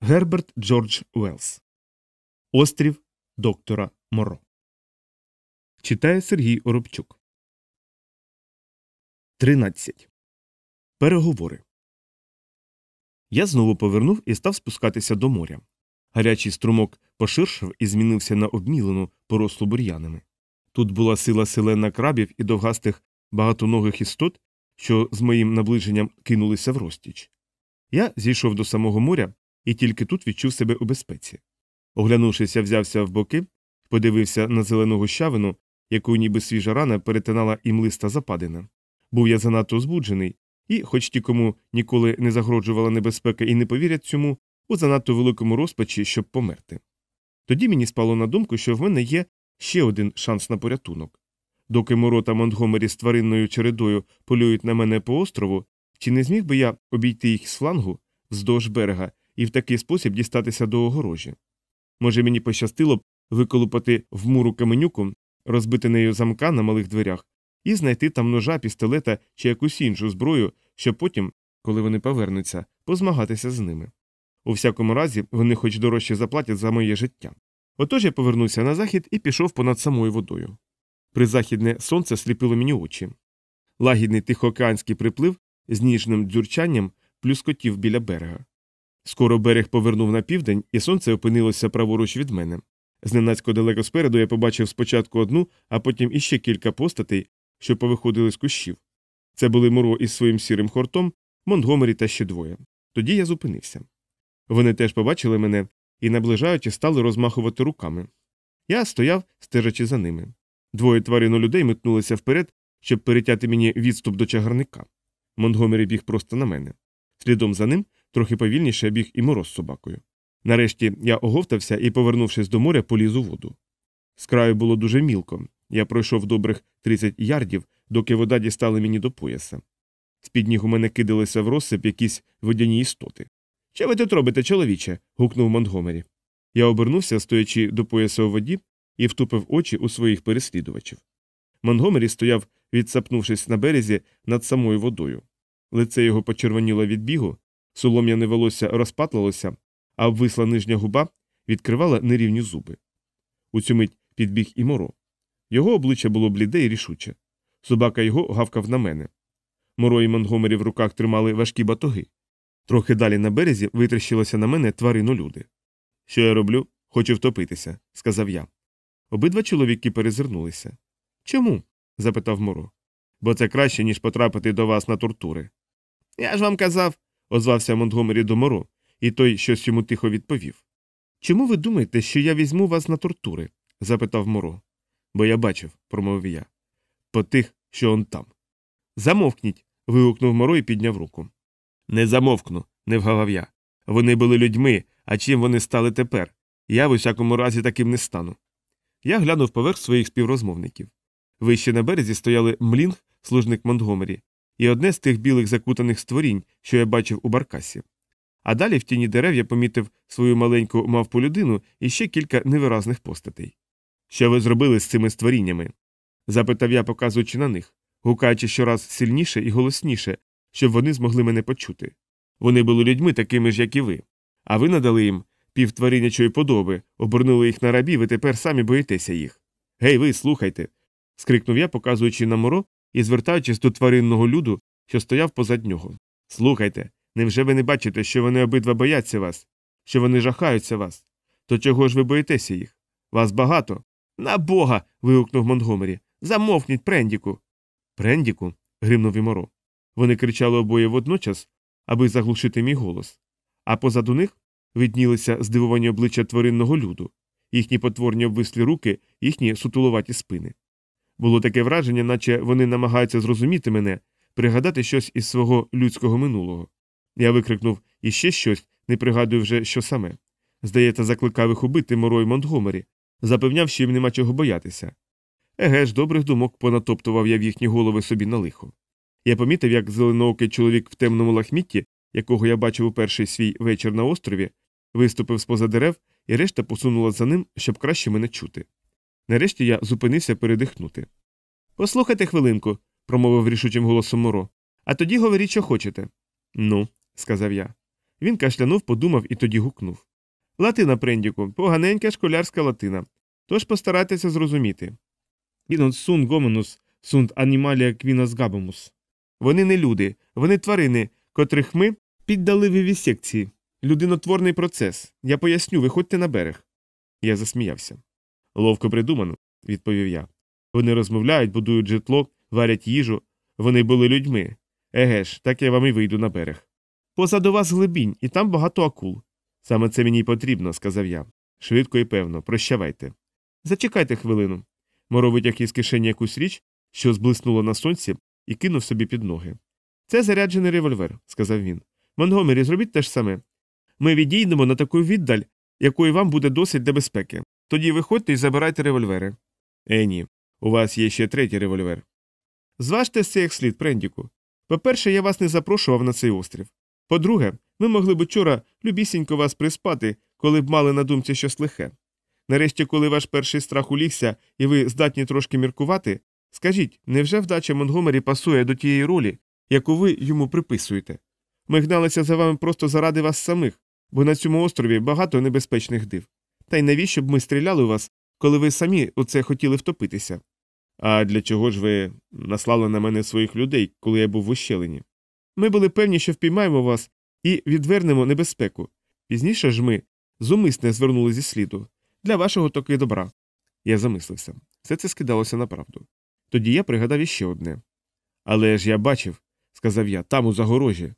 Герберт Джордж Уелс Острів доктора Моро. Читає Сергій Оробчук. 13. Переговори. Я знову повернув і став спускатися до моря. Гарячий струмок поширшав і змінився на обмілену порослу бур'янами. Тут була сила селена крабів і довгастих багатоногих істот, що з моїм наближенням кинулися в розтіч. Я зійшов до самого моря і тільки тут відчув себе у безпеці. Оглянувшись, я взявся в боки, подивився на зелену гущавину, яку ніби свіжа рана перетинала імлиста западина. Був я занадто збуджений, і, хоч ті, кому ніколи не загроджувала небезпека і не повірять цьому, у занадто великому розпачі, щоб померти. Тоді мені спало на думку, що в мене є ще один шанс на порятунок. Доки Моро та Монтгомері з тваринною чередою полюють на мене по острову, чи не зміг би я обійти їх з флангу вздовж берега і в такий спосіб дістатися до огорожі? Може, мені пощастило б виколупати в муру каменюку, розбити нею замка на малих дверях, і знайти там ножа, пістолета чи якусь іншу зброю, щоб потім, коли вони повернуться, позмагатися з ними. У всякому разі, вони хоч дорожче заплатять за моє життя. Отож я повернувся на захід і пішов понад самою водою. Призахідне сонце сліпило мені очі. Лагідний тихоокеанський приплив з ніжним дзюрчанням плюскотів біля берега. Скоро берег повернув на південь, і сонце опинилося праворуч від мене. Зненацько далеко спереду я побачив спочатку одну, а потім іще кілька постатей, що повиходили з кущів. Це були Муро із своїм сірим хортом, Монтгомері та ще двоє. Тоді я зупинився. Вони теж побачили мене і, наближаючи, стали розмахувати руками. Я стояв, стежачи за ними. Двоє тварину людей метнулися вперед, щоб перетяти мені відступ до чагарника. Монтгомері біг просто на мене. Слідом за ним трохи повільніше біг і мороз з собакою. Нарешті я оговтався і, повернувшись до моря, поліз у воду. З краю було дуже мілко. Я пройшов добрих 30 ярдів, доки вода дістала мені до пояса. З під ніг у мене кидалися в розсип якісь водяні істоти. Що ви тут робите, чоловіче? гукнув Монтгомері. Я обернувся, стоячи до пояса у воді, і втупив очі у своїх переслідувачів. Монгомері стояв, відсапнувшись на березі над самою водою. Лице його почервоніло від бігу, солом'яне волосся розпатлалося, а обвисла нижня губа відкривала нерівні зуби. У цю мить підбіг і моро. Його обличчя було бліде і рішуче. Собака його гавкав на мене. Моро і Монгомері в руках тримали важкі батоги. Трохи далі на березі витріщилося на мене тварину люди. Що я роблю? Хочу втопитися, сказав я. Обидва чоловіки перезирнулися. Чому? запитав Моро. Бо це краще, ніж потрапити до вас на тортури. Я ж вам казав, озвався Монтгомері до Моро, і той щось йому тихо відповів. Чому ви думаєте, що я візьму вас на тортури? запитав Моро. Бо я бачив, промовив я. По тих, що он там. Замовкніть. вигукнув Моро і підняв руку. Не замовкну, не вгавав я. Вони були людьми, а чим вони стали тепер? Я в усякому разі таким не стану. Я глянув поверх своїх співрозмовників. Вище на березі стояли млінг, служник Монтгомері, і одне з тих білих закутаних створінь, що я бачив у баркасі. А далі в тіні дерев я помітив свою маленьку мавпу людину і ще кілька невиразних постатей. Що ви зробили з цими створіннями? запитав я, показуючи на них, гукаючи щораз сильніше і голосніше, щоб вони змогли мене почути. Вони були людьми такими ж, як і ви, а ви надали їм півтваринячої подоби, обернули їх на рабів і тепер самі боїтеся їх. Гей, ви, слухайте. скрикнув я, показуючи на моро і звертаючись до тваринного люду, що стояв позад нього. Слухайте, невже ви не бачите, що вони обидва бояться вас, що вони жахаються вас? То чого ж ви боїтеся їх? Вас багато. На бога. вигукнув Монгомері. Замовкніть, Прендіку. Прендіку. гримнув і моро. Вони кричали обоє водночас, аби заглушити мій голос. А позаду них виднілися здивовані обличчя тваринного люду, їхні потворні обвислі руки, їхні сутулуваті спини. Було таке враження, наче вони намагаються зрозуміти мене, пригадати щось із свого людського минулого. Я викрикнув іще щось, не пригадую вже, що саме. Здається, закликав їх убити Моро й Монтгомері, запевняв, що їм нема чого боятися. Еге ж, добрих думок понатоптував я в їхні голови собі на лихо. Я помітив, як зеленоокий чоловік в темному лахмітті, якого я бачив у перший свій вечір на острові, виступив з поза дерев, і решта посунула за ним, щоб краще мене чути. Нарешті я зупинився передихнути. Послухайте хвилинку, промовив рішучим голосом Моро. А тоді говоріть, що хочете. Ну, сказав я. Він кашлянув, подумав і тоді гукнув. Латина, Прендіку, поганенька школярська латина. Тож постарайтеся зрозуміти. Сун гомонус, сунт анімалія квінас габомус. Вони не люди, вони тварини, котрих ми піддали вівісекції. Людинотворний процес. Я поясню, виходьте на берег. Я засміявся. Ловко придумано, відповів я. Вони розмовляють, будують житло, варять їжу. Вони були людьми. Еге ж, так я вам і вийду на берег. Позаду вас глибінь, і там багато акул. Саме це мені й потрібно, сказав я. Швидко і певно, прощавайте. Зачекайте хвилину. Моро витяг із кишені якусь річ, що зблиснуло на сонці, і кинув собі під ноги. Це заряджений револьвер, сказав він. Монгомері, зробіть те ж саме. Ми відійдемо на таку віддаль, якої вам буде досить для безпеки. Тоді виходьте і забирайте револьвери. Е, ні, у вас є ще третій револьвер. Зважте це як слід, Прендіку. По-перше, я вас не запрошував на цей острів. По-друге, ми могли б учора любісінько вас приспати, коли б мали на думці щось лихе. Нарешті, коли ваш перший страх улігся і ви здатні трошки міркувати, скажіть, невже вдача Монгомері пасує до тієї ролі, яку ви йому приписуєте? Ми гналися за вами просто заради вас самих, бо на цьому острові багато небезпечних див. Та й навіщо б ми стріляли у вас, коли ви самі у це хотіли втопитися? А для чого ж ви наслали на мене своїх людей, коли я був в ущелині? Ми були певні, що впіймаємо вас і відвернемо небезпеку. Пізніше ж ми зумисне звернули зі сліду для вашого токи добра. Я замислився. Все це скидалося на правду. Тоді я пригадав іще одне. Але ж я бачив, сказав я, там у загорожі.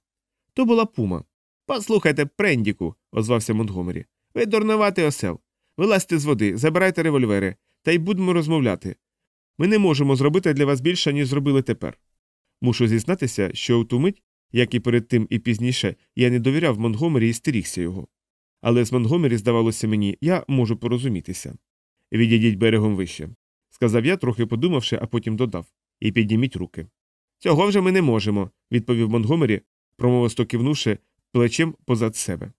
То була пума. Послухайте, Прендіку, озвався Монтгомері. Ви дурнуватий осел. Вилазьте з води, забирайте револьвери, та й будемо розмовляти. Ми не можемо зробити для вас більше, ніж зробили тепер. Мушу зізнатися, що у ту мить, як і перед тим і пізніше, я не довіряв Монгомері і стерігся його. Але з Монгомері, здавалося мені, я можу порозумітися. Відійдіть берегом вище, сказав я, трохи подумавши, а потім додав і підніміть руки. Цього вже ми не можемо, відповів Монгомері, промовисто кивнувши плечем позад себе.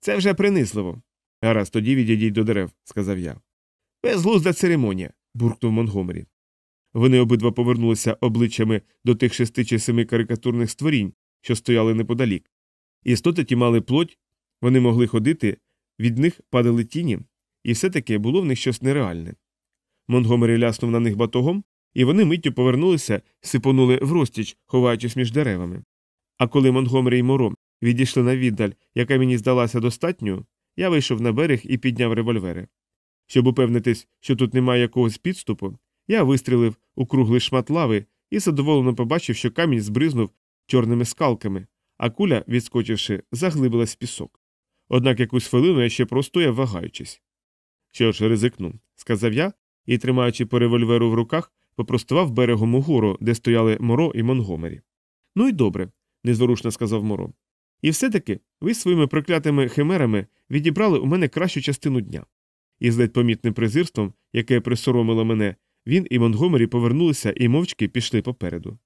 Це вже принизливо. Гаразд, тоді відійдіть до дерев, сказав я. Безглузда церемонія. буркнув Монгомері. Вони обидва повернулися обличчями до тих шести чи семи карикатурних створінь, що стояли неподалік. Істоти ті мали плоть, вони могли ходити, від них падали тіні, і все таки було в них щось нереальне. Монгомері ляснув на них батогом, і вони миттю повернулися, сипонули в розтіч, ховаючись між деревами. А коли Монгомері й Моро відійшли на віддаль, яка мені здалася достатньою, я вийшов на берег і підняв револьвери. Щоб упевнитись, що тут немає якогось підступу, я вистрілив у круглий шмат лави і задоволено побачив, що камінь збризнув чорними скалками, а куля, відскочивши, заглибилась в пісок. Однак якусь хвилину я ще простояв, вагаючись. Що ж, ризикну, сказав я і, тримаючи по револьверу в руках, попростував берегом угору, де стояли Моро і Монгомері. Ну і добре, незворушно сказав Моро. І все таки ви своїми проклятими химерами відібрали у мене кращу частину дня. І з ледь помітним презирством, яке присоромило мене, він і Монгомері повернулися і мовчки пішли попереду.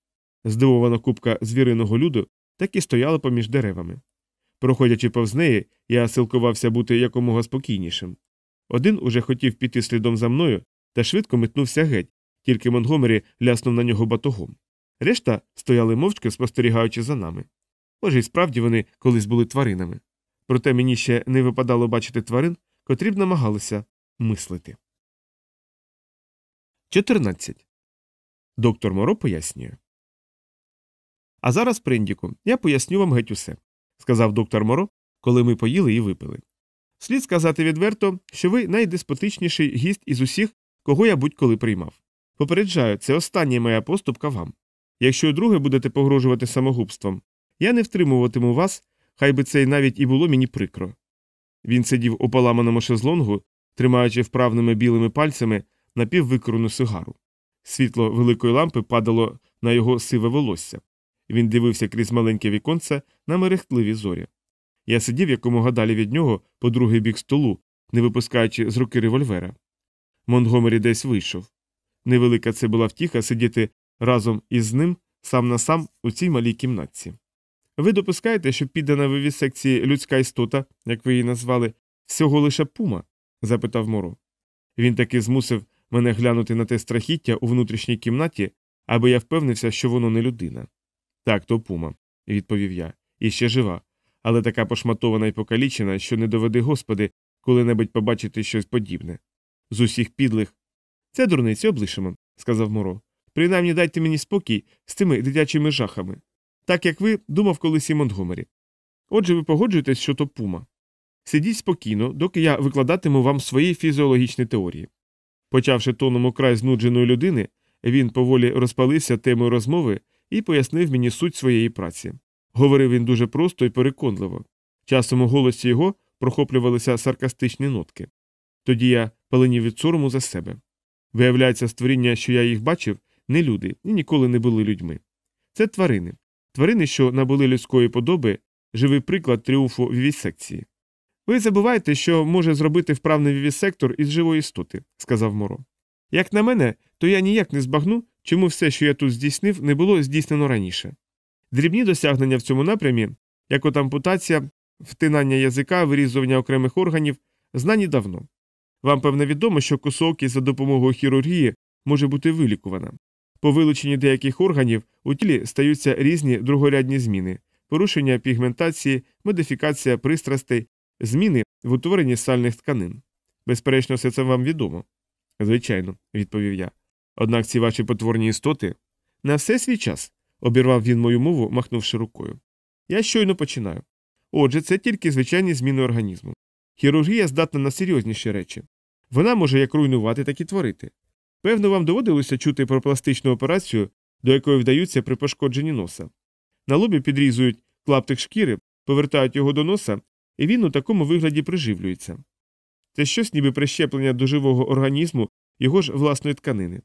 Здивована купка звіриного люду так і стояла поміж деревами. Проходячи повз неї, я силкувався бути якомога спокійнішим. Один уже хотів піти слідом за мною та швидко метнувся геть, тільки Монгомері ляснув на нього батогом. Решта стояли мовчки, спостерігаючи за нами. Може, і справді вони колись були тваринами. Проте мені ще не випадало бачити тварин, котрі б намагалися мислити. 14. Доктор Моро пояснює. А зараз, Прендіку, я поясню вам геть усе, сказав доктор Моро, коли ми поїли і випили. Слід сказати відверто, що ви найдеспотичніший гість із усіх, кого я будь-коли приймав. Попереджаю, це остання моя поступка вам. Якщо друге будете погрожувати самогубством, я не втримуватиму вас, хай би це навіть і було мені прикро. Він сидів у поламаному шезлонгу, тримаючи вправними білими пальцями напіввикорену сигару. Світло великої лампи падало на його сиве волосся. Він дивився крізь маленьке віконце на мерехтливі зорі. Я сидів якомога далі від нього по другий бік столу, не випускаючи з руки револьвера. Монгомері десь вийшов. Невелика це була втіха сидіти разом із ним сам на сам у цій малій кімнатці. Ви допускаєте, що піддана вивісекції людська істота, як ви її назвали, всього лише пума? запитав Моро. Він таки змусив мене глянути на те страхіття у внутрішній кімнаті, аби я впевнився, що воно не людина. Так, то пума, відповів я, і ще жива. але така пошматована і покалічена, що не доведи господи коли-небудь побачити щось подібне. З усіх підлих. Це дурниці облишимо, сказав Моро. Принаймні дайте мені спокій з цими дитячими жахами. Так як ви думав колись і Монтгомері. Отже, ви погоджуєтесь, що то пума. Сидіть спокійно, доки я викладатиму вам свої фізіологічні теорії. Почавши тоном украй знудженої людини, він поволі розпалився темою розмови і пояснив мені суть своєї праці. Говорив він дуже просто і переконливо. Часом у голосі його прохоплювалися саркастичні нотки. Тоді я паленів від сорому за себе. Виявляється, створіння, що я їх бачив, не люди і ніколи не були людьми. Це тварини. Тварини, що набули людської подоби, живий приклад тріумфу вівісекції. Ви забуваєте, що може зробити вправний вівісектор із живої істоти, сказав Моро. Як на мене, то я ніяк не збагну, чому все, що я тут здійснив, не було здійснено раніше. Дрібні досягнення в цьому напрямі, як от ампутація, втинання язика, вирізування окремих органів, знані давно. Вам певне відомо, що кусок за допомогою хірургії може бути вилікувана. По вилученні деяких органів у тілі стаються різні другорядні зміни порушення пігментації, модифікація пристрастей, зміни в утворенні сальних тканин. Безперечно, все це вам відомо. Звичайно, відповів я. Однак ці ваші потворні істоти на все свій час, обірвав він мою мову, махнувши рукою. Я щойно починаю. Отже, це тільки звичайні зміни організму. Хірургія здатна на серйозніші речі. Вона може як руйнувати, так і творити. Певно, вам доводилося чути про пластичну операцію, до якої вдаються при пошкодженні носа. На лобі підрізують клаптик шкіри, повертають його до носа, і він у такому вигляді приживлюється. Це щось ніби прищеплення до живого організму його ж власної тканини.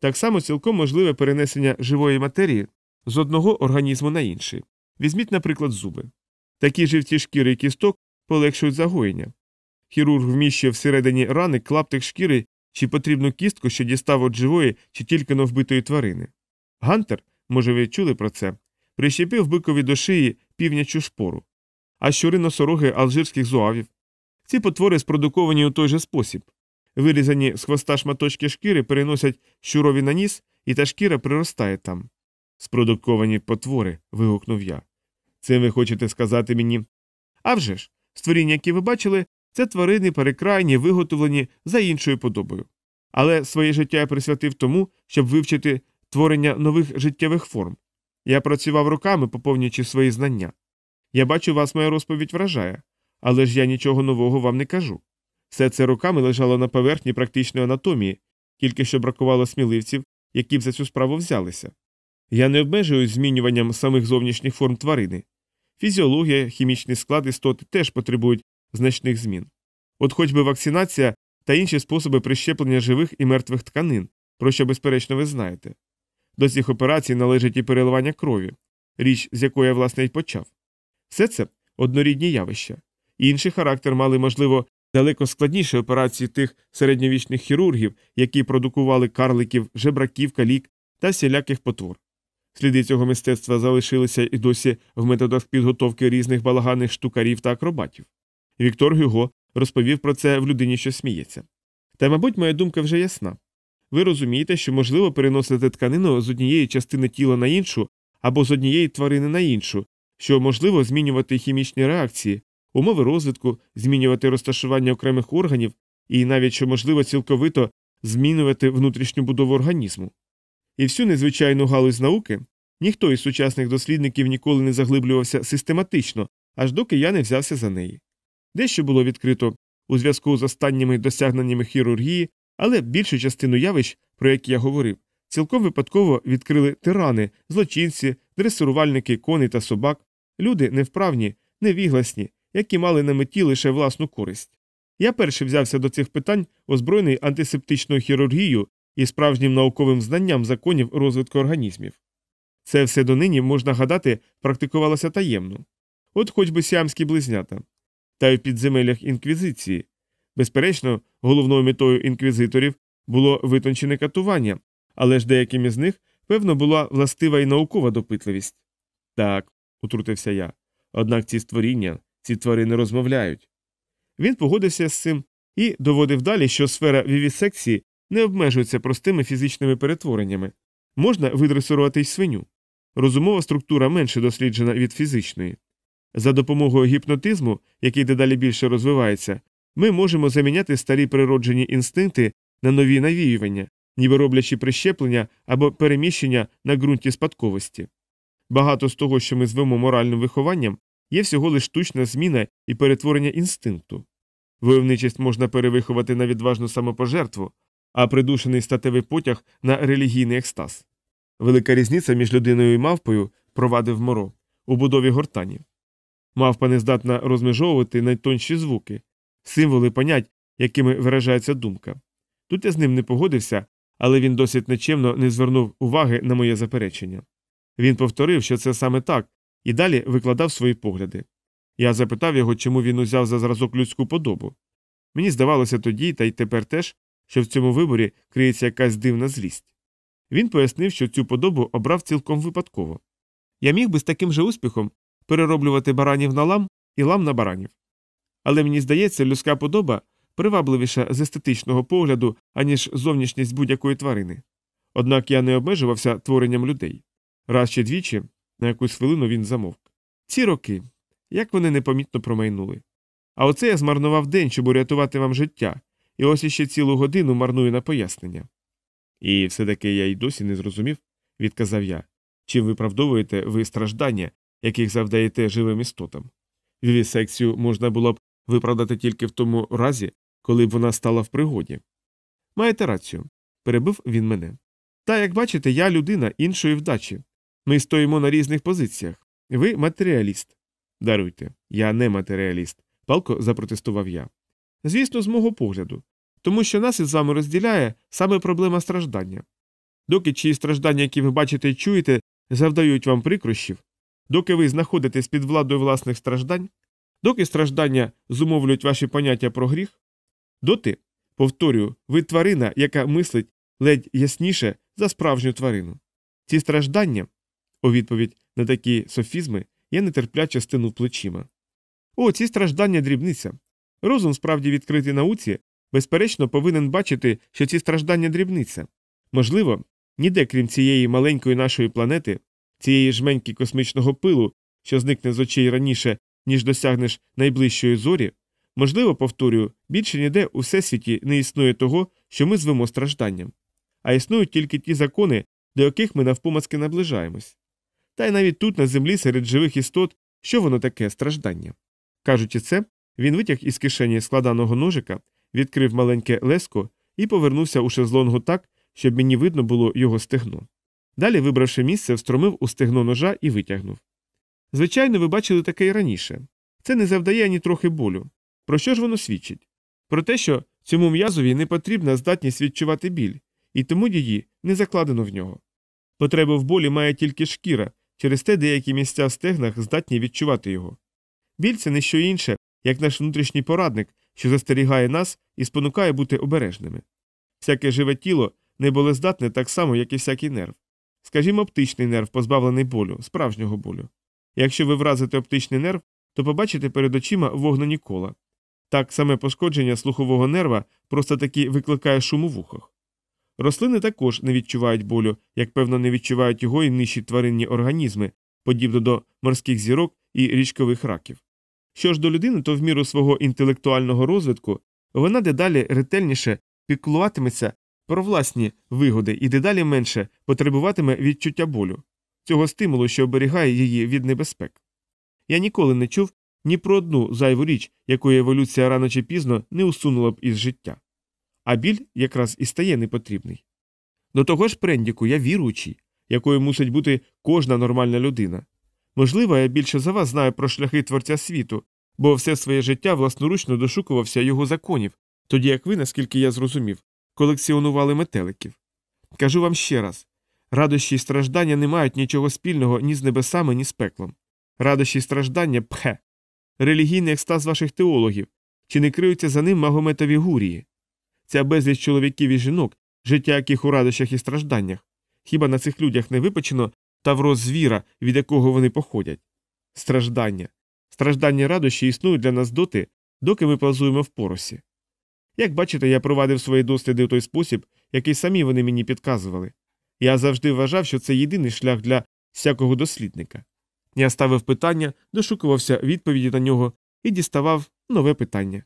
Так само цілком можливе перенесення живої матерії з одного організму на інший. Візьміть, наприклад, зуби. Такі живці шкіри і кісток полегшують загоєння. Хірург вміщує всередині рани клаптик шкіри чи потрібну кістку, що дістав від живої чи тільки но вбитої тварини. Гантер, може, ви чули про це, прищепив бикові до шиї півнячу шпору, а щури носороги алжирських зуавів. Ці потвори спродуковані у той же спосіб. Вирізані з хвоста шматочки шкіри переносять щурові на ніс, і та шкіра приростає там. Спродуковані потвори. вигукнув я. Це ви хочете сказати мені? «А вже ж, створіння, які ви бачили, це тварини перекрайні, виготовлені за іншою подобою. Але своє життя я присвятив тому, щоб вивчити творення нових життєвих форм. Я працював роками, поповнюючи свої знання. Я бачу, вас моя розповідь вражає, але ж я нічого нового вам не кажу. Все це роками лежало на поверхні практичної анатомії, тільки що бракувало сміливців, які б за цю справу взялися. Я не обмежуюсь змінюванням самих зовнішніх форм тварини. Фізіологія, хімічний склад істоти теж потребують значних змін. От хоч би вакцинація та інші способи прищеплення живих і мертвих тканин, про що, безперечно, ви знаєте. До цих операцій належить і переливання крові, річ, з якої я власне й почав. Все це однорідні явища. Інший характер мали, можливо, далеко складніші операції тих середньовічних хірургів, які продукували карликів, жебраків, калік та всіляких потвор. Сліди цього мистецтва залишилися і досі в методах підготовки різних балаганних штукарів та акробатів. Віктор Гюго розповів про це в людині, що сміється. Та, мабуть, моя думка вже ясна. Ви розумієте, що можливо переносити тканину з однієї частини тіла на іншу або з однієї тварини на іншу, що можливо змінювати хімічні реакції, умови розвитку, змінювати розташування окремих органів і навіть що можливо цілковито змінювати внутрішню будову організму. І всю незвичайну галузь науки ніхто із сучасних дослідників ніколи не заглиблювався систематично, аж доки я не взявся за неї. Дещо було відкрито у зв'язку з останніми досягненнями хірургії, але більшу частину явищ, про які я говорив, цілком випадково відкрили тирани, злочинці, дресирувальники коней та собак, люди невправні, невігласні, які мали на меті лише власну користь. Я перший взявся до цих питань, озброєний антисептичною хірургією і справжнім науковим знанням законів розвитку організмів. Це все донині, можна гадати, практикувалося таємно. От хоч би сіамські близнята. Та й в підземеллях інквізиції. Безперечно, головною метою інквізиторів було витончене катування, але ж деяким із них, певно, була властива і наукова допитливість. Так, утрутився я. Однак ці створіння, ці тварини розмовляють. Він погодився з цим і доводив далі, що сфера вівісекції не обмежується простими фізичними перетвореннями. Можна видресирувати й свиню. Розумова структура менше досліджена від фізичної. За допомогою гіпнотизму, який дедалі більше розвивається, ми можемо заміняти старі природжені інстинкти на нові навіювання, ніби роблячи прищеплення або переміщення на ґрунті спадковості. Багато з того, що ми звемо моральним вихованням, є всього лиш штучна зміна і перетворення інстинкту. Войовничість можна перевиховати на відважну самопожертву, а придушений статевий потяг на релігійний екстаз. Велика різниця між людиною і мавпою провадив моро у будові гортані. Мавпа не здатна розмежовувати найтонші звуки, символи понять, якими виражається думка. Тут я з ним не погодився, але він досить нечемно не звернув уваги на моє заперечення. Він повторив, що це саме так, і далі викладав свої погляди. Я запитав його, чому він узяв за зразок людську подобу. Мені здавалося тоді, та й тепер теж, що в цьому виборі криється якась дивна злість. Він пояснив, що цю подобу обрав цілком випадково. Я міг би з таким же успіхом перероблювати баранів на лам і лам на баранів. Але мені здається, людська подоба привабливіша з естетичного погляду, аніж зовнішність будь-якої тварини. Однак я не обмежувався творенням людей. Раз чи двічі, на якусь хвилину він замовк. Ці роки, як вони непомітно промайнули. А оце я змарнував день, щоб урятувати вам життя, і ось іще цілу годину марную на пояснення. І все таки я й досі не зрозумів, відказав я, чим виправдовуєте ви страждання, яких завдаєте живим істотам. Вівісекцію можна було б виправдати тільки в тому разі, коли б вона стала в пригоді. Маєте рацію, перебив він мене. Та, як бачите, я людина іншої вдачі. Ми стоїмо на різних позиціях. Ви матеріаліст. Даруйте, я не матеріаліст, палко запротестував я. Звісно, з мого погляду, тому що нас із вами розділяє саме проблема страждання. Доки чиї страждання, які ви бачите і чуєте, завдають вам прикрощів, доки ви знаходитесь під владою власних страждань, доки страждання зумовлюють ваші поняття про гріх, доти, повторюю, ви тварина, яка мислить ледь ясніше за справжню тварину. Ці страждання, у відповідь на такі софізми, я нетерпляче стинув плечима. О, ці страждання дрібниця. Розум, справді відкритий науці, безперечно, повинен бачити, що ці страждання дрібниця. Можливо, ніде, крім цієї маленької нашої планети, цієї жменьки космічного пилу, що зникне з очей раніше, ніж досягнеш найближчої зорі, можливо, повторюю, більше ніде у всесвіті не існує того, що ми звемо стражданням, а існують тільки ті закони, до яких ми навпомацки наближаємось. Та й навіть тут, на землі, серед живих істот, що воно таке страждання. Кажучи це, він витяг із кишені складаного ножика, відкрив маленьке леско і повернувся у шезлонгу так, щоб мені видно було його стегно. Далі, вибравши місце, встромив у стегно ножа і витягнув. Звичайно, ви бачили таке і раніше. Це не завдає ані трохи болю. Про що ж воно свідчить? Про те, що цьому м'язові не потрібна здатність відчувати біль, і тому її не закладено в нього. Потребу в болі має тільки шкіра, через те деякі місця в стегнах здатні відчувати його. Біль це не що інше, як наш внутрішній порадник, що застерігає нас і спонукає бути обережними. Всяке живе тіло неболездатне так само, як і всякий нерв. Скажімо, оптичний нерв, позбавлений болю, справжнього болю. Якщо ви вразите оптичний нерв, то побачите перед очима вогнені кола. Так саме пошкодження слухового нерва просто таки викликає шум у вухах. Рослини також не відчувають болю, як певно, не відчувають його і нижчі тваринні організми, подібно до морських зірок і річкових раків. Що ж до людини, то в міру свого інтелектуального розвитку вона дедалі ретельніше піклуватиметься про власні вигоди і дедалі менше потребуватиме відчуття болю, цього стимулу, що оберігає її від небезпек. Я ніколи не чув ні про одну зайву річ, якої еволюція рано чи пізно не усунула б із життя. А біль якраз і стає непотрібний. До того ж, Прендіку, я віруючий, якою мусить бути кожна нормальна людина. Можливо, я більше за вас знаю про шляхи творця світу, бо все своє життя власноручно дошукувався його законів, тоді як ви, наскільки я зрозумів, колекціонували метеликів. Кажу вам ще раз радощі й страждання не мають нічого спільного ні з небесами, ні з пеклом. Радощі й страждання пхе. Релігійний екстаз ваших теологів, чи не криються за ним магометові гурії. Ця безліч чоловіків і жінок, життя яких у радощах і стражданнях. Хіба на цих людях не випечено тавро звіра, від якого вони походять? Страждання. Страждання радощі існують для нас доти, доки ми плазуємо в поросі. Як бачите, я провадив свої досліди у той спосіб, який самі вони мені підказували. Я завжди вважав, що це єдиний шлях для всякого дослідника. Я ставив питання, дошукувався відповіді на нього і діставав нове питання.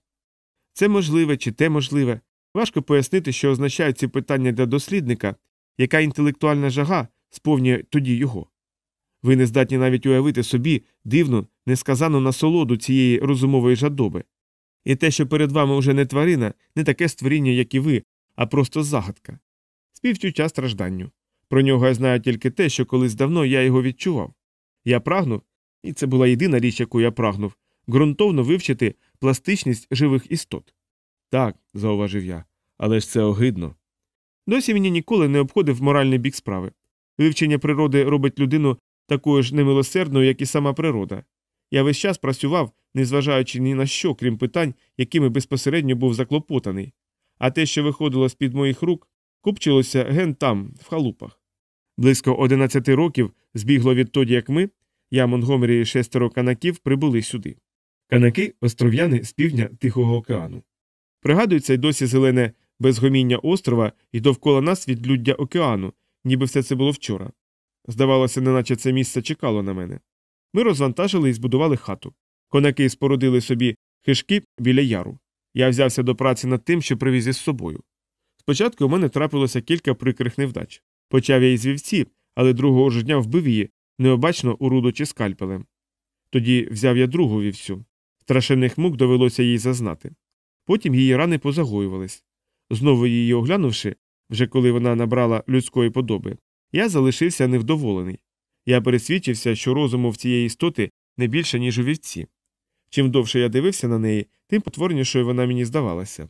Це можливе чи те можливе. Важко пояснити, що означають ці питання для дослідника, яка інтелектуальна жага сповнює тоді його. Ви не здатні навіть уявити собі дивну, несказану насолоду цієї розумової жадоби. І те, що перед вами уже не тварина, не таке створіння, як і ви, а просто загадка. Співчуття стражданню. Про нього я знаю тільки те, що колись давно я його відчував. Я прагнув, і це була єдина річ, яку я прагнув, ґрунтовно вивчити пластичність живих істот. Так, зауважив я, але ж це огидно. Досі мені ніколи не обходив моральний бік справи. Вивчення природи робить людину такою ж немилосердною, як і сама природа. Я весь час працював, незважаючи ні на що, крім питань, якими безпосередньо був заклопотаний, а те, що виходило з під моїх рук, купчилося ген там, в халупах. Близько 11 років збігло відтоді, як ми, я, Монгомері і шестеро канаків прибули сюди. Канаки остров'яни з півдня Тихого океану. Пригадується й досі зелене безгоміння острова і довкола нас відлюддя океану, ніби все це було вчора. Здавалося, неначе це місце чекало на мене. Ми розвантажили і збудували хату. Конаки спорудили собі хижки біля яру. Я взявся до праці над тим, що привіз із собою. Спочатку у мене трапилося кілька прикрих невдач. Почав я із вівці, але другого ж дня вбив її, необачно урудочи скальпелем. Тоді взяв я другу вівцю. Страшенних мук довелося їй зазнати. Потім її рани позагоювались. Знову її оглянувши, вже коли вона набрала людської подоби, я залишився невдоволений. Я пересвідчився, що розуму в цієї істоти не більше, ніж у вівці. Чим довше я дивився на неї, тим потворнішою вона мені здавалася.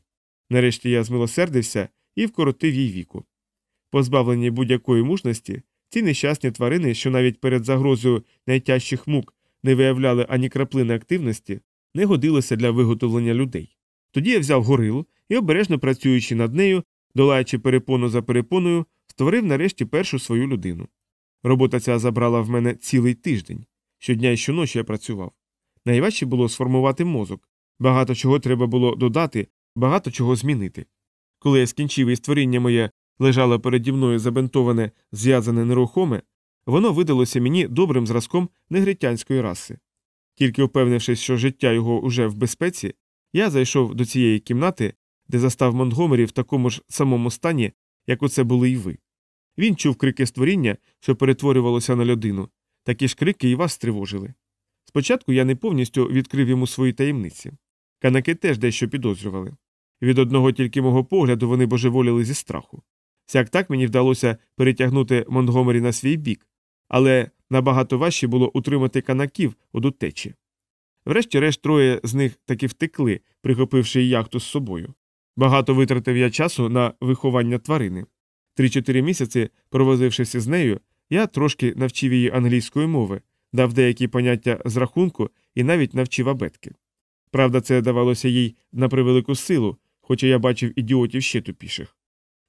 Нарешті я змилосердився і вкоротив їй віку. Позбавлені будь-якої мужності, ці нещасні тварини, що навіть перед загрозою найтяжчих мук не виявляли ані краплини активності, не годилися для виготовлення людей. Тоді я взяв горилу і, обережно працюючи над нею, долаючи перепону за перепоною, створив нарешті першу свою людину. Робота ця забрала в мене цілий тиждень. Щодня і щоночі я працював. Найважче було сформувати мозок. Багато чого треба було додати, багато чого змінити. Коли я скінчив і створіння моє лежало переді мною забинтоване, зв'язане нерухоме, воно видалося мені добрим зразком негритянської раси. Тільки впевнившись, що життя його уже в безпеці, я зайшов до цієї кімнати, де застав Монтгомері в такому ж самому стані, як оце були й ви. Він чув крики створіння, що перетворювалося на людину, такі ж крики і вас стривожили. Спочатку я не повністю відкрив йому свої таємниці. Канаки теж дещо підозрювали. Від одного тільки мого погляду вони божеволіли зі страху. Сяк так мені вдалося перетягнути Монтгомері на свій бік, але набагато важче було утримати канаків од утечі. Врешті-решт троє з них таки втекли, прихопивши яхту з собою. Багато витратив я часу на виховання тварини. Три-чотири місяці, провозившись з нею, я трошки навчив її англійської мови, дав деякі поняття з рахунку і навіть навчив абетки. Правда, це давалося їй на превелику силу, хоча я бачив ідіотів ще тупіших.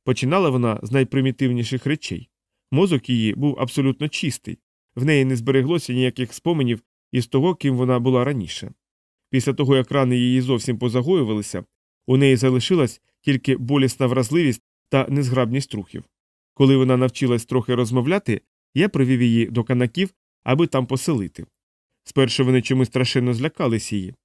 Починала вона з найпримітивніших речей. Мозок її був абсолютно чистий, в неї не збереглося ніяких споменів із того, ким вона була раніше. Після того, як рани її зовсім позагоювалися, у неї залишилась тільки болісна вразливість та незграбність рухів. Коли вона навчилась трохи розмовляти, я привів її до канаків, аби там поселити. Спершу вони чомусь страшенно злякались її.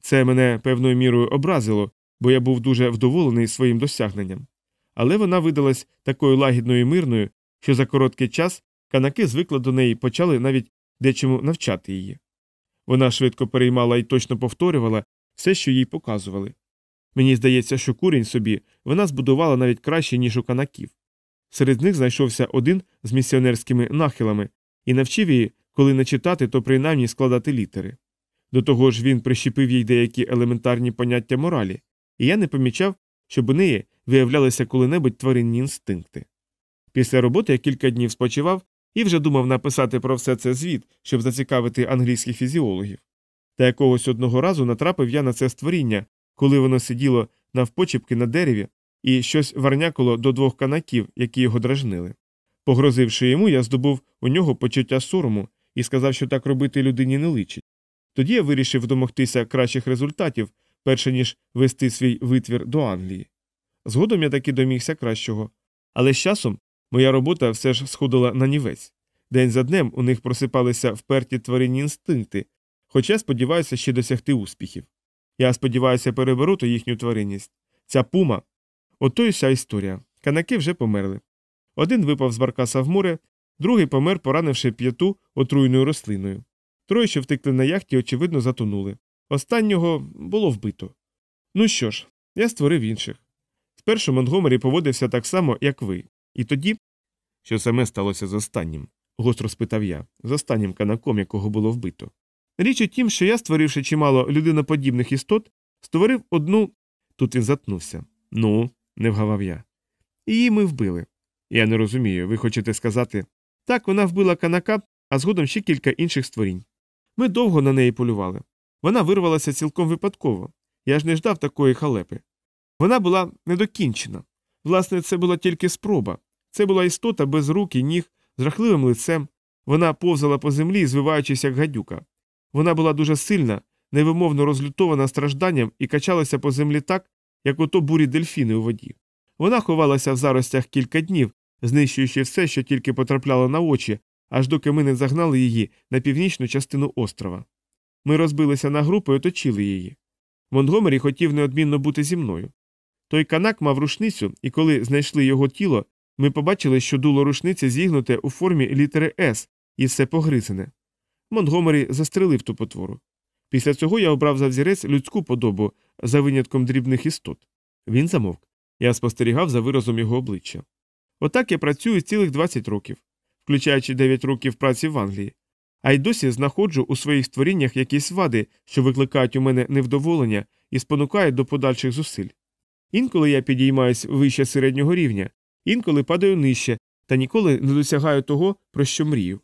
Це мене певною мірою образило, бо я був дуже вдоволений своїм досягненням. Але вона видалась такою лагідною і мирною, що за короткий час канаки звикли до неї почали навіть дечому навчати її. Вона швидко переймала і точно повторювала все, що їй показували. Мені здається, що курінь собі вона збудувала навіть краще, ніж у канаків. Серед них знайшовся один з місіонерськими нахилами і навчив її, коли не читати, то принаймні складати літери. До того ж він прищепив їй деякі елементарні поняття моралі, і я не помічав, щоб у неї виявлялися коли-небудь тваринні інстинкти. Після роботи я кілька днів спочивав і вже думав написати про все це звіт, щоб зацікавити англійських фізіологів. Та якогось одного разу натрапив я на це створіння, коли воно сиділо навпочіпки на дереві і щось варнякало до двох канаків, які його дражнили. Погрозивши йому, я здобув у нього почуття сорому і сказав, що так робити людині не личить. Тоді я вирішив домогтися кращих результатів, перше ніж вести свій витвір до Англії. Згодом я таки домігся кращого. Але з часом моя робота все ж сходила на нівець. День за днем у них просипалися вперті тваринні інстинкти, хоча сподіваюся ще досягти успіхів. Я сподіваюся, переберу ту їхню тваринність. Ця пума. Ото й вся історія. Канаки вже померли. Один випав з баркаса в море, другий помер, поранивши п'яту отруйною рослиною. Троє, що втекли на яхті, очевидно, затонули. Останнього було вбито. Ну що ж, я створив інших. Спершу Монтгомері поводився так само, як ви. І тоді. Що саме сталося з останнім? гостро спитав я, з останнім канаком, якого було вбито. Річ у тім, що я, створивши чимало людиноподібних істот, створив одну. Тут він затнувся. Ну, не вгавав я. Її ми вбили. Я не розумію, ви хочете сказати. Так, вона вбила канака, а згодом ще кілька інших створінь. Ми довго на неї полювали. Вона вирвалася цілком випадково. Я ж не ждав такої халепи. Вона була недокінчена. Власне, це була тільки спроба. Це була істота без рук і ніг, з рахливим лицем. Вона повзала по землі, звиваючись як гадюка. Вона була дуже сильна, невимовно розлютована стражданням і качалася по землі так, як ото бурі дельфіни у воді. Вона ховалася в заростях кілька днів, знищуючи все, що тільки потрапляло на очі, аж доки ми не загнали її на північну частину острова. Ми розбилися на групи і оточили її. Монтгомері хотів неодмінно бути зі мною. Той канак мав рушницю, і коли знайшли його тіло, ми побачили, що дуло рушниці зігнуте у формі літери С і все погризене. Монтгомері застрелив ту потвору. Після цього я обрав за взірець людську подобу за винятком дрібних істот. Він замовк. Я спостерігав за виразом його обличчя. Отак я працюю цілих 20 років, включаючи 9 років праці в Англії, а й досі знаходжу у своїх створіннях якісь вади, що викликають у мене невдоволення і спонукають до подальших зусиль. Інколи я підіймаюсь вище середнього рівня, інколи падаю нижче та ніколи не досягаю того, про що мрію.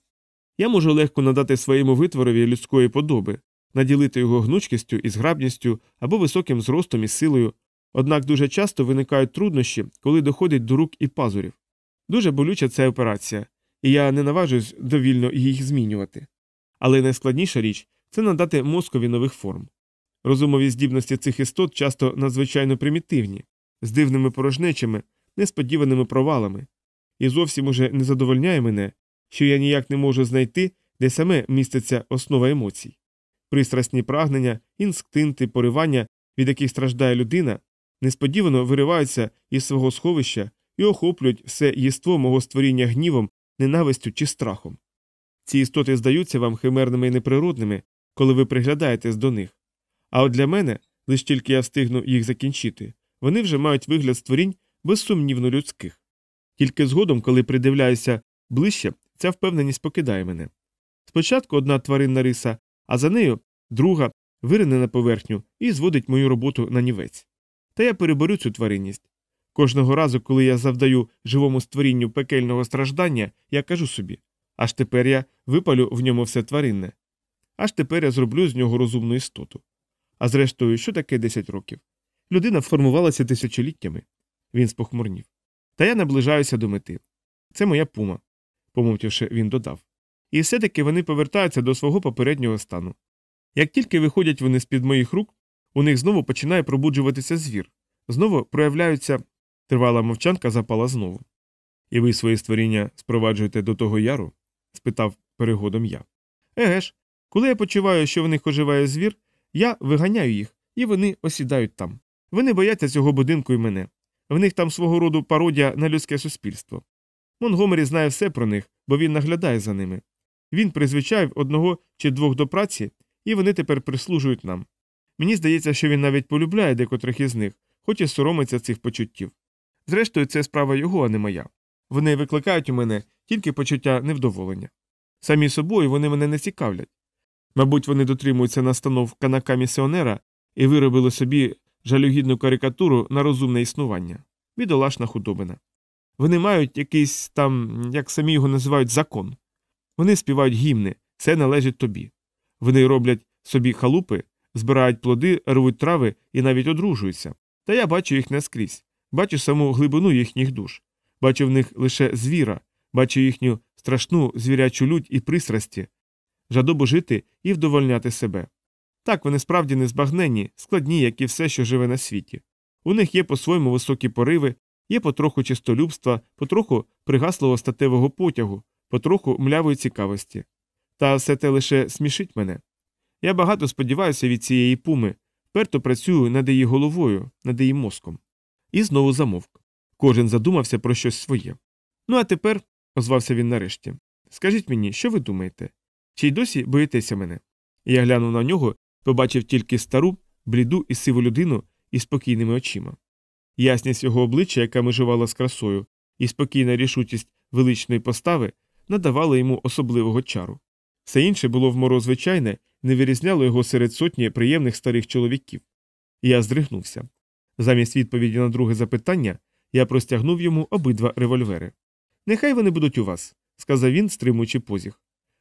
Я можу легко надати своєму витворові людської подоби, наділити його гнучкістю і зграбністю або високим зростом і силою, однак дуже часто виникають труднощі, коли доходить до рук і пазурів. Дуже болюча ця операція, і я не наважуюсь довільно їх змінювати. Але найскладніша річ це надати мозкові нових форм. Розумові здібності цих істот часто надзвичайно примітивні, з дивними порожнечами, несподіваними провалами, і зовсім уже не задовольняє мене, що я ніяк не можу знайти, де саме міститься основа емоцій. Пристрасні прагнення, інстинкти, поривання, від яких страждає людина, несподівано вириваються із свого сховища і охоплюють все єство мого створіння гнівом, ненавистю чи страхом. Ці істоти здаються вам химерними і неприродними, коли ви приглядаєтесь до них. А от для мене, лише тільки я встигну їх закінчити, вони вже мають вигляд створінь безсумнівно людських. Тільки згодом, коли придивляюся ближче, ця впевненість покидає мене. Спочатку одна тваринна риса, а за нею друга вирине на поверхню і зводить мою роботу на нівець. Та я переберу цю тваринність. Кожного разу, коли я завдаю живому створінню пекельного страждання, я кажу собі аж тепер я випалю в ньому все тваринне. Аж тепер я зроблю з нього розумну істоту. А зрештою, що таке 10 років? Людина формувалася тисячоліттями. Він спохмурнів. Та я наближаюся до мети. Це моя пума, помовтівши, він додав. І все таки вони повертаються до свого попереднього стану. Як тільки виходять вони з під моїх рук, у них знову починає пробуджуватися звір, знову проявляються. Тривала мовчанка запала знову. І ви своє створіння спроваджуєте до того яру? спитав перегодом я. Еге ж, коли я почуваю, що в них оживає звір, я виганяю їх, і вони осідають там. Вони бояться цього будинку і мене. В них там свого роду пародія на людське суспільство. Монгомері знає все про них, бо він наглядає за ними. Він призвичаїв одного чи двох до праці, і вони тепер прислужують нам. Мені здається, що він навіть полюбляє декотрих із них, хоч і соромиться цих почуттів. Зрештою, це справа його, а не моя. Вони викликають у мене тільки почуття невдоволення. Самі собою вони мене не цікавлять. Мабуть, вони дотримуються настанов канака місіонера і виробили собі жалюгідну карикатуру на розумне існування. Бідолашна худобина. Вони мають якийсь там, як самі його називають, закон. Вони співають гімни, це належить тобі. Вони роблять собі халупи, збирають плоди, рвуть трави і навіть одружуються. Та я бачу їх не скрізь, бачу саму глибину їхніх душ, бачу в них лише звіра, бачу їхню страшну звірячу лють і пристрасті, жадобу жити і вдовольняти себе. Так вони справді незбагненні, складні, як і все, що живе на світі. У них є по-своєму високі пориви, є потроху чистолюбства, потроху пригаслого статевого потягу, потроху млявої цікавості. Та все те лише смішить мене. Я багато сподіваюся від цієї пуми, перто працюю над її головою, над її мозком. І знову замовк. Кожен задумався про щось своє. Ну, а тепер, озвався він нарешті, скажіть мені, що ви думаєте? Чи й досі боїтеся мене? Я глянув на нього, побачив тільки стару, бліду і сиву людину із спокійними очима. Ясність його обличчя, яка межувала з красою, і спокійна рішучість величної постави надавали йому особливого чару. Все інше було в моро звичайне, не вирізняло його серед сотні приємних старих чоловіків. Я здригнувся. Замість відповіді на друге запитання я простягнув йому обидва револьвери. Нехай вони будуть у вас, сказав він, стримуючи позіг.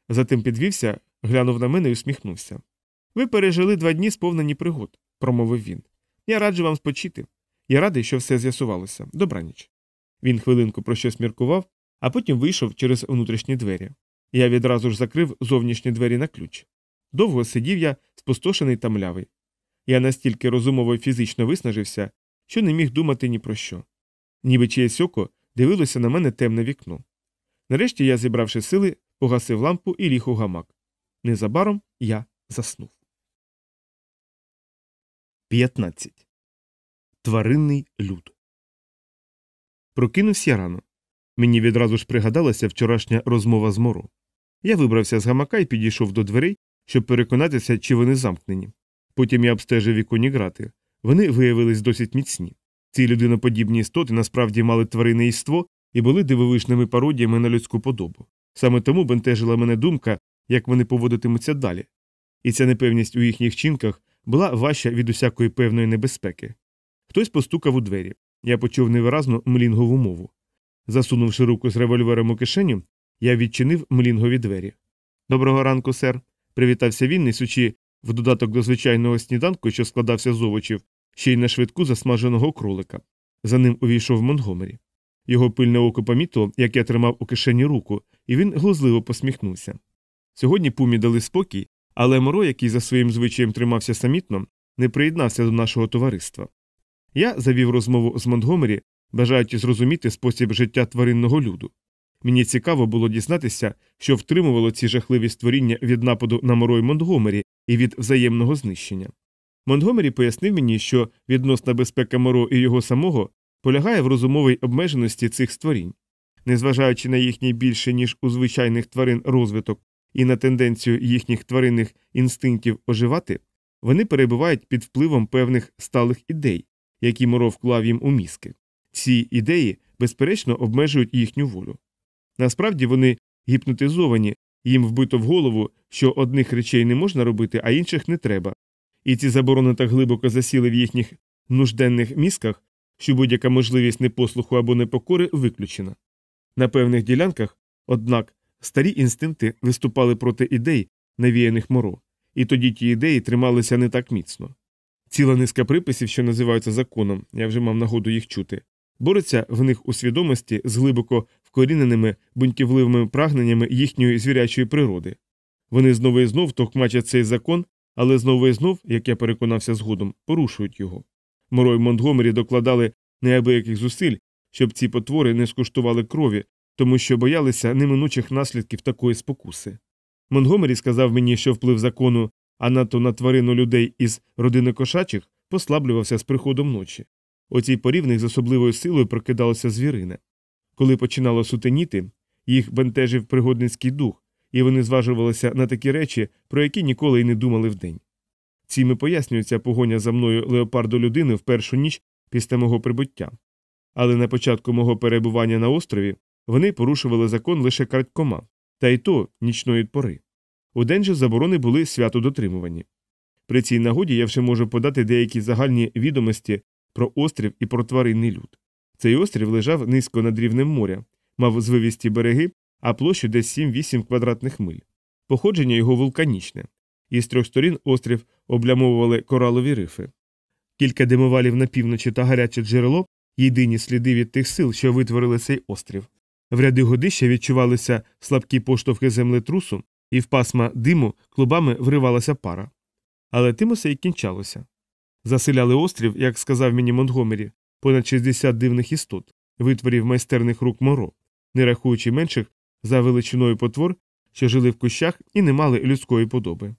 Затим підвівся, глянув на мене і усміхнувся. Ви пережили два дні сповнені пригод, промовив він. Я раджу вам спочити. Я радий, що все з'ясувалося. Добраніч. Він хвилинку про щось міркував, а потім вийшов через внутрішні двері. Я відразу ж закрив зовнішні двері на ключ. Довго сидів я, спустошений та млявий. Я настільки розумово і фізично виснажився, що не міг думати ні про що. Ніби чиєсь око дивилося на мене темне вікно. Нарешті я, зібравши сили, погасив лампу і ліг у гамак. Незабаром я заснув. 15. Тваринний люд. Прокинувся я рано. Мені відразу ж пригадалася вчорашня розмова з Моро. Я вибрався з гамака і підійшов до дверей, щоб переконатися, чи вони замкнені. Потім я обстежив віконні грати. Вони виявились досить міцні. Ці людиноподібні істоти насправді мали тваринне іство і були дивовижними пародіями на людську подобу. Саме тому бентежила мене думка, як вони поводитимуться далі. І ця непевність у їхніх чинках була важча від усякої певної небезпеки. Хтось постукав у двері. Я почув невиразну млінгову мову. Засунувши руку з револьвером у кишеню, я відчинив млінгові двері. Доброго ранку, сер. Привітався він, несучи в додаток до звичайного сніданку, що складався з овочів, ще й на швидку засмаженого кролика. За ним увійшов Монтгомері. Його пильне око помітило, як я тримав у кишені руку, і він глузливо посміхнувся. Сьогодні пумі дали спокій, але Моро, який за своїм звичаєм тримався самітно, не приєднався до нашого товариства. Я завів розмову з Монтгомері, бажаючи зрозуміти спосіб життя тваринного люду. Мені цікаво було дізнатися, що втримувало ці жахливі створіння від нападу на Моро й Монтгомері і від взаємного знищення. Монтгомері пояснив мені, що відносна безпека Моро і його самого полягає в розумовій обмеженості цих створінь. Незважаючи на їхній більше, ніж у звичайних тварин розвиток і на тенденцію їхніх тваринних інстинктів оживати, вони перебувають під впливом певних сталих ідей, які Моро вклав їм у мізки. Ці ідеї, безперечно, обмежують їхню волю. Насправді вони гіпнотизовані, їм вбито в голову, що одних речей не можна робити, а інших не треба, і ці заборони так глибоко засіли в їхніх нужденних мізках, що будь-яка можливість непослуху або непокори виключена. На певних ділянках, однак, старі інстинкти виступали проти ідей, навіяних моро, і тоді ті ідеї трималися не так міцно. Ціла низка приписів, що називаються законом, я вже мав нагоду їх чути, бореться в них у свідомості з глибоко вкоріненими бунтівливими прагненнями їхньої звірячої природи. Вони знову і знов токмачать цей закон, але знову і знов, як я переконався згодом, порушують його. Моро й Монтгомері докладали неабияких зусиль, щоб ці потвори не скуштували крові, тому що боялися неминучих наслідків такої спокуси. Монгомері сказав мені, що вплив закону, а надто на тварину людей із родини кошачих послаблювався з приходом ночі. У цій порі в них з особливою силою прокидалося звірине. Коли починало сутеніти, їх бентежив пригодницький дух, і вони зважувалися на такі речі, про які ніколи й не думали вдень. Цими пояснюється погоня за мною леопарду людини в першу ніч після мого прибуття. Але на початку мого перебування на острові вони порушували закон лише крадькома, та й то нічної пори. Удень же заборони були свято дотримувані. При цій нагоді я вже можу подати деякі загальні відомості про острів і про тваринний люд. Цей острів лежав низько над рівнем моря, мав звивісті береги, а площу десь 7-8 квадратних миль. Походження його вулканічне. Із трьох сторін острів облямовували коралові рифи. Кілька димовалів на півночі та гаряче джерело єдині сліди від тих сил, що витворили цей острів. В ряди годища відчувалися слабкі поштовхи землетрусу, і в пасма диму клубами вривалася пара. Але тим усе й кінчалося. Заселяли острів, як сказав мені Монтгомері, понад 60 дивних істот, витворів майстерних рук моро, не рахуючи менших за величиною потвор, що жили в кущах і не мали людської подоби.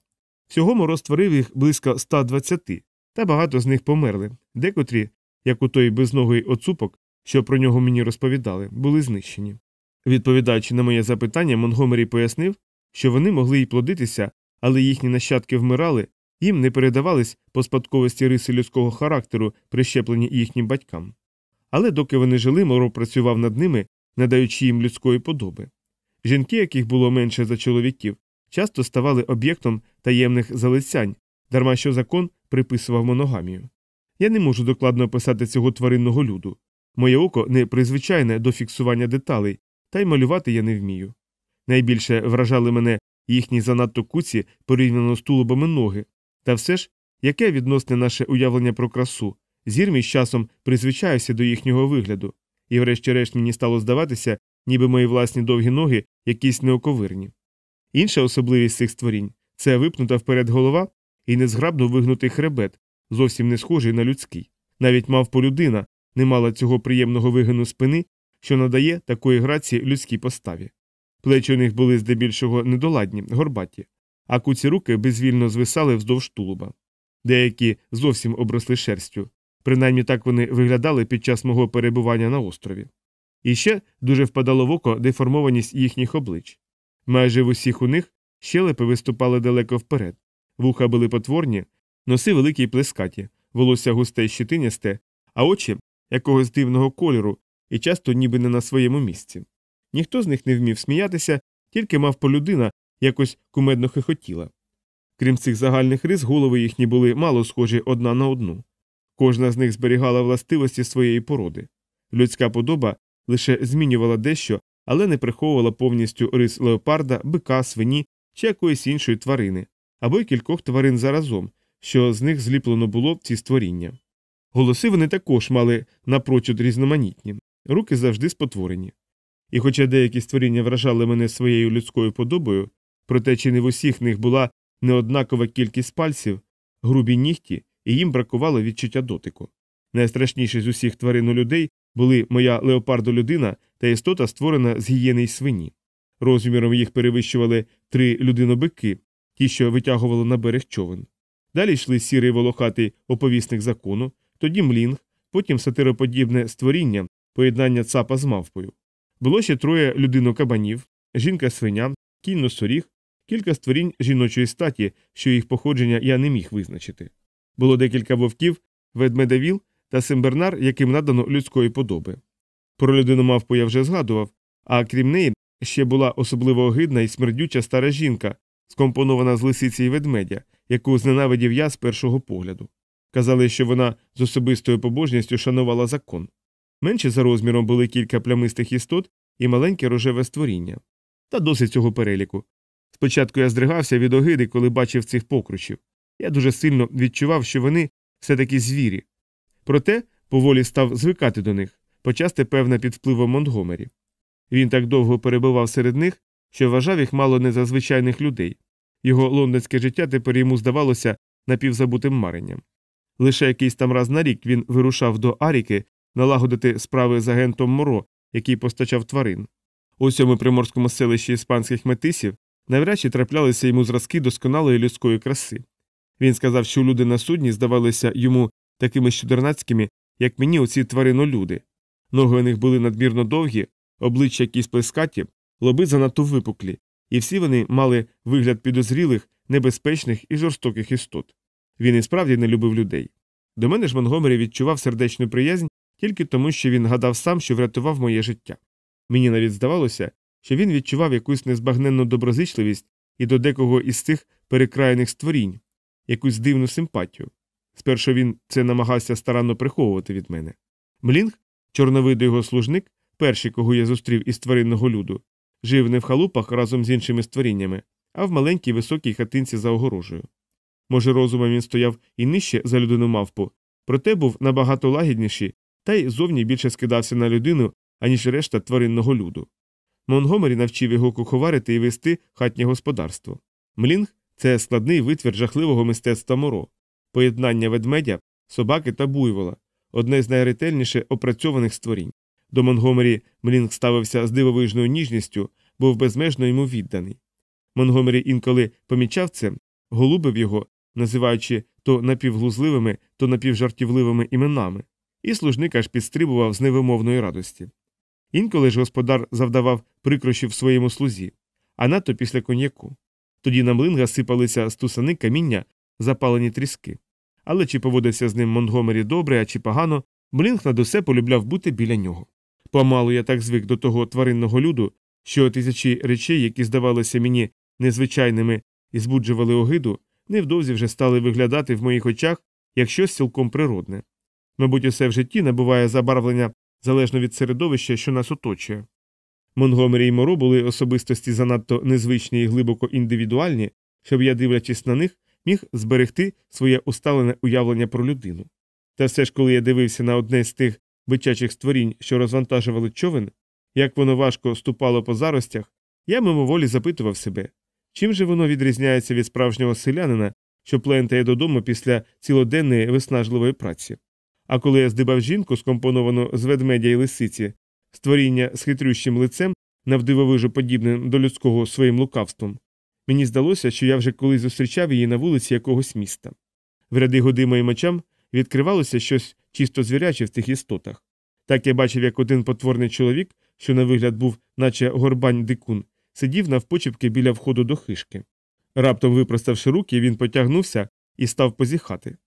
Всього мороз створив їх близько 120, та багато з них померли, декотрі, як у той безногий оцупок, що про нього мені розповідали, були знищені. Відповідаючи на моє запитання, Монгомері пояснив, що вони могли й плодитися, але їхні нащадки вмирали, їм не передавались по спадковості риси людського характеру, прищеплені їхнім батькам. Але доки вони жили, Моро працював над ними, надаючи їм людської подоби. Жінки, яких було менше за чоловіків, часто ставали об'єктом таємних залицянь, дарма що закон приписував моногамію. Я не можу докладно описати цього тваринного люду. Моє око не призвичайне до фіксування деталей, та й малювати я не вмію. Найбільше вражали мене їхні занадто куці порівняно з тулубами ноги, та все ж, яке відносне наше уявлення про красу, зір мій з часом призвичаюся до їхнього вигляду, і врешті-решт мені стало здаватися, ніби мої власні довгі ноги якісь неоковирні. Інша особливість цих створінь це випнута вперед голова і незграбно вигнутий хребет, зовсім не схожий на людський. Навіть мавпо людина не мала цього приємного вигину спини, що надає такої грації людській поставі. Плечі у них були здебільшого недоладні, горбаті, а куці руки безвільно звисали вздовж тулуба. Деякі зовсім обросли шерстю, принаймні так вони виглядали під час мого перебування на острові. І ще дуже впадало в око деформованість їхніх облич. Майже в усіх у них щелепи виступали далеко вперед, вуха були потворні, носи великі й плескаті, волосся густе й щетинясте, а очі якогось дивного кольору і часто ніби не на своєму місці. Ніхто з них не вмів сміятися, тільки мав людина якось кумедно хихотіла. Крім цих загальних рис, голови їхні були мало схожі одна на одну. Кожна з них зберігала властивості своєї породи. Людська подоба лише змінювала дещо, але не приховувала повністю рис леопарда, бика, свині чи якоїсь іншої тварини, або й кількох тварин заразом, що з них зліплено було ці створіння. Голоси вони також мали напрочуд різноманітні, руки завжди спотворені. І хоча деякі створіння вражали мене своєю людською подобою, проте чи не в усіх них була неоднакова кількість пальців, грубі нігті, і їм бракувало відчуття дотику. Найстрашніші з усіх тварин у людей були моя леопардолюдина та істота, створена з гієни свині. Розміром їх перевищували три людинобики, ті, що витягували на берег човен. Далі йшли сірий волохатий оповісник закону, тоді млінг, потім сатироподібне створіння, поєднання цапа з мавпою. Було ще троє людинокабанів, жінка свиня, кінь носоріг, кілька створінь жіночої статі, що їх походження я не міг визначити. Було декілька вовків, ведмедевіл та симбернар, яким надано людської подоби. Про людину мавпу я вже згадував, а крім неї ще була особливо огидна і смердюча стара жінка, скомпонована з лисиці й ведмедя, яку зненавидів я з першого погляду. Казали, що вона з особистою побожністю шанувала закон. Менше за розміром були кілька плямистих істот і маленьке рожеве створіння. Та досить цього переліку. Спочатку я здригався від огиди, коли бачив цих покручів. Я дуже сильно відчував, що вони все таки звірі. Проте поволі став звикати до них, почасти, певне, під впливом Монтгомері. Він так довго перебував серед них, що вважав їх мало не за звичайних людей. Його лондонське життя тепер йому здавалося напівзабутим маренням. Лише якийсь там раз на рік він вирушав до Аріки налагодити справи з агентом Моро, який постачав тварин. У цьому приморському селищі іспанських метисів навряд чи траплялися йому зразки досконалої людської краси. Він сказав, що люди на судні здавалися йому такими щодернацькими, як мені оці тваринолюди. Ноги у них були надмірно довгі, обличчя якісь плескаті, лоби занадто випуклі, і всі вони мали вигляд підозрілих, небезпечних і жорстоких істот. Він і справді не любив людей. До мене ж Монгомері відчував сердечну приязнь тільки тому, що він гадав сам, що врятував моє життя. Мені навіть здавалося, що він відчував якусь незбагненну доброзичливість і до декого із цих перекраєних створінь, якусь дивну симпатію. Спершу він це намагався старанно приховувати від мене. Млінг, чорновидий його служник, перший, кого я зустрів із тваринного люду, жив не в халупах разом з іншими створіннями, а в маленькій високій хатинці за огорожею. Може, розумом він стояв і нижче за людину мавпу, проте був набагато лагідніший та й зовні більше скидався на людину, аніж решта тваринного люду. Монгомері навчив його куховарити і вести хатнє господарство. Млінг це складний витвір жахливого мистецтва моро, поєднання ведмедя, собаки та буйвола, одне з найретельніше опрацьованих створінь. До Монгомері Млінг ставився з дивовижною ніжністю, був безмежно йому відданий. Монгомері інколи помічав це, голубив його, називаючи то напівглузливими, то напівжартівливими іменами, і служник аж підстрибував з невимовної радості. Інколи ж господар завдавав прикрощів своєму слузі, а надто після коньяку. Тоді на млинга сипалися стусани каміння, запалені тріски. Але чи поводився з ним Монгомері добре, а чи погано, Блінг над усе полюбляв бути біля нього. Помалу я так звик до того тваринного люду, що тисячі речей, які здавалися мені незвичайними і збуджували огиду, невдовзі вже стали виглядати в моїх очах як щось цілком природне. Мабуть, усе в житті набуває забарвлення залежно від середовища, що нас оточує. Монгомері і Моро були особистості занадто незвичні і глибоко індивідуальні, щоб я, дивлячись на них, міг зберегти своє усталене уявлення про людину. Та все ж, коли я дивився на одне з тих бичачих створінь, що розвантажували човен, як воно важко ступало по заростях, я мимоволі запитував себе, чим же воно відрізняється від справжнього селянина, що плентає додому після цілоденної виснажливої праці. А коли я здибав жінку, скомпоновану з ведмедя і лисиці, створіння з хитрющим лицем, навдивовижу подібним до людського своїм лукавством, мені здалося, що я вже колись зустрічав її на вулиці якогось міста. В ряди годи моїм очам відкривалося щось чисто звіряче в тих істотах. Так я бачив, як один потворний чоловік, що на вигляд був, наче горбань дикун, сидів навпочепки біля входу до хишки. Раптом, випроставши руки, він потягнувся і став позіхати.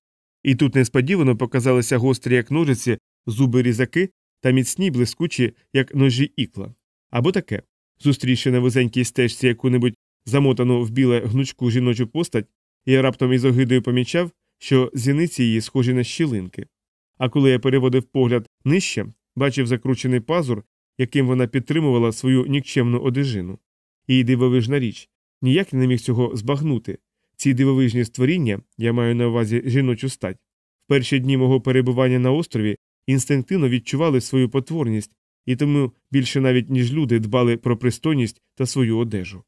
І тут несподівано показалися гострі, як ножиці, зуби різаки та міцні, блискучі, як ножі ікла. Або таке зустрівши на вузенькій стежці яку-небудь замотану в біле гнучку жіночу постать, я раптом із огидою помічав, що зіниці її схожі на щілинки. А коли я переводив погляд нижче, бачив закручений пазур, яким вона підтримувала свою нікчемну одежину. І дивовижна річ ніяк не міг цього збагнути. Ці дивовижні створіння, я маю на увазі жіночу стать, в перші дні мого перебування на острові інстинктивно відчували свою потворність і тому більше навіть ніж люди дбали про пристойність та свою одежу.